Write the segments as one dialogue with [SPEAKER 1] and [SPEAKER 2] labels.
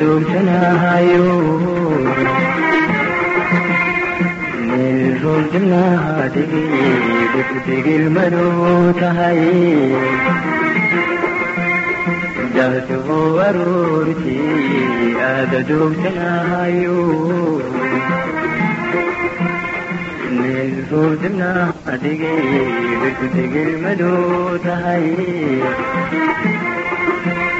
[SPEAKER 1] Aada duugsanahayo meel roobjabnaha dhigi degdegil madoo tahay jabjoo aroortii aada duugsanahayo meel roobjabnaha dhigi degdegil madoo tahay agadaawanahayo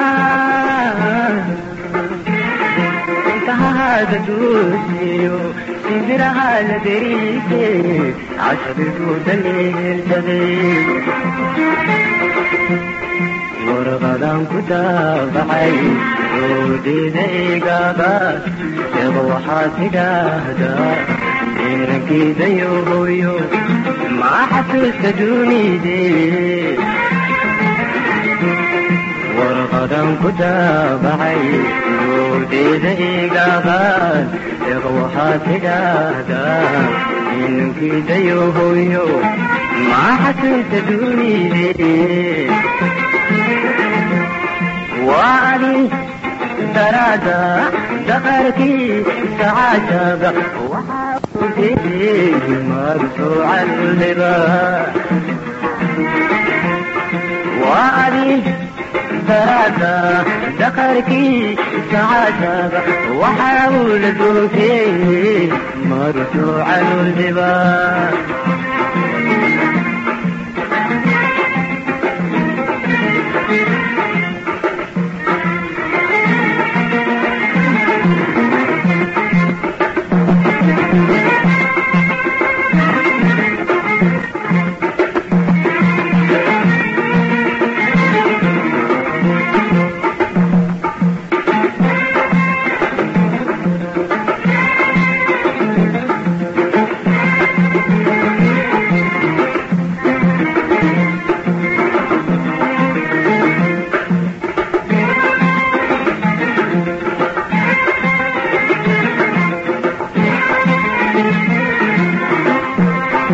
[SPEAKER 1] agadaawanahayo qeylidadake intaha intahaada duuseyo shimbiraha la deriise casabigu daleeltade intaha intahaada duusiyo shimbiraha la deriise casabigu daleeltade warqadan ku daabacay oodeeda xasuusta duunide warqadan ku daabacay oodeeda eegaabaas sheeba waxaa tidhaahdaa inankiidayo hooyo maa xasuusta duunide وعلي درادة دخلتي سعادة وحاولتي مرفوع الهباء وعلي درادة دخلتي سعادة وحاولتي مرفوع الهباء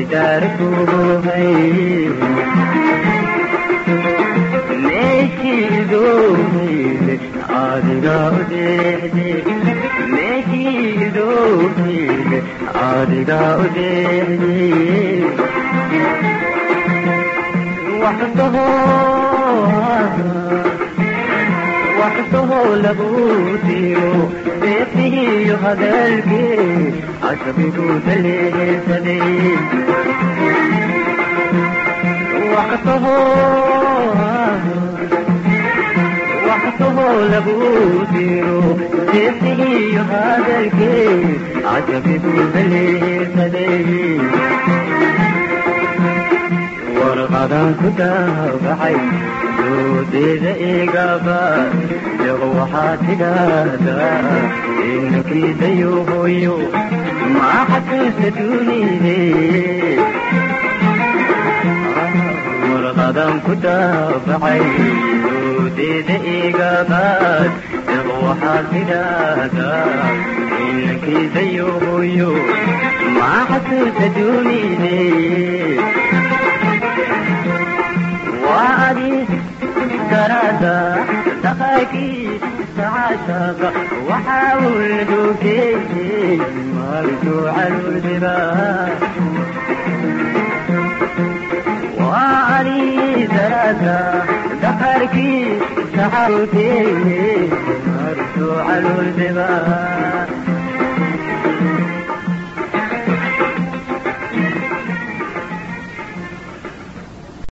[SPEAKER 1] دیدار کو ہے لیکن دو آدھا دے دے لیکن دو آدھا دے دے وحده وحده لبوتيرو بيته يهدى البيت عشبه تليه سليم waxkasaboo laguu jiro deeqi iyo hadalkee cajabi buu haleesaday warqadan ku daabaxay doodeeda eegaba deeq waxaa tidhaahdaa inakiidayo hooyo maa xasuusa duunide warqadan baan ku daabacay duudeeda iga qaad deeq waxaad tidhaahdaa inankiisayo hooyo maa xasuusta duunide waa adi darada dhaqaakii sacaashaqa waxaa uu darada dhaqaakii sacaashaqa maalintu caluurdira